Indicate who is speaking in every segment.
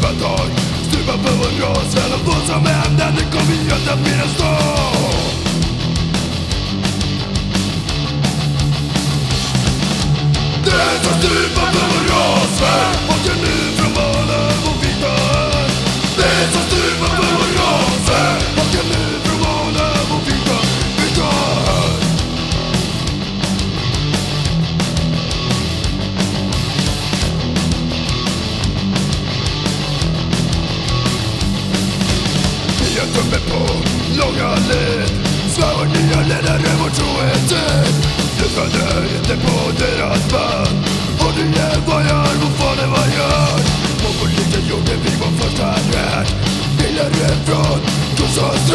Speaker 1: stuva tag Stuva på vår ras, väl och vad som hände Det kommer ju inte att finnas då Det som stupar på vår ras, väl. Åker nu från Malö och vita Det som stupar på Nya tummen på långa led Svarar nya ledare vår trohet Du följde inte på deras band Och du jävlar vad fan det vad gör Och på lite gjorde vi vår första rätt Billigare från Korsans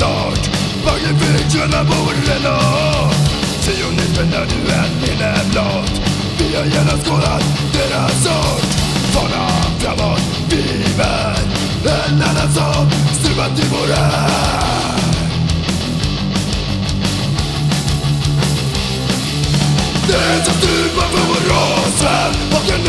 Speaker 1: hotad art Varje väg tjänar vår rädda Sionismen är nu ett blott. Vi har gärna skådat deras art Fana framåt, vi bär En annan som stuvat i vår är Det som stupar på vår ras här. Och en